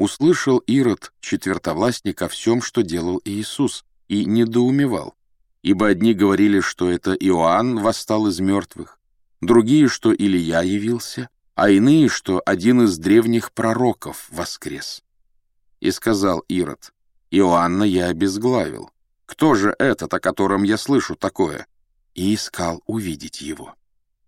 услышал Ирод, четвертовластник, о всем, что делал Иисус, и недоумевал, ибо одни говорили, что это Иоанн восстал из мертвых, другие, что Илья явился, а иные, что один из древних пророков воскрес. И сказал Ирод, «Иоанна я обезглавил. Кто же этот, о котором я слышу такое?» И искал увидеть его.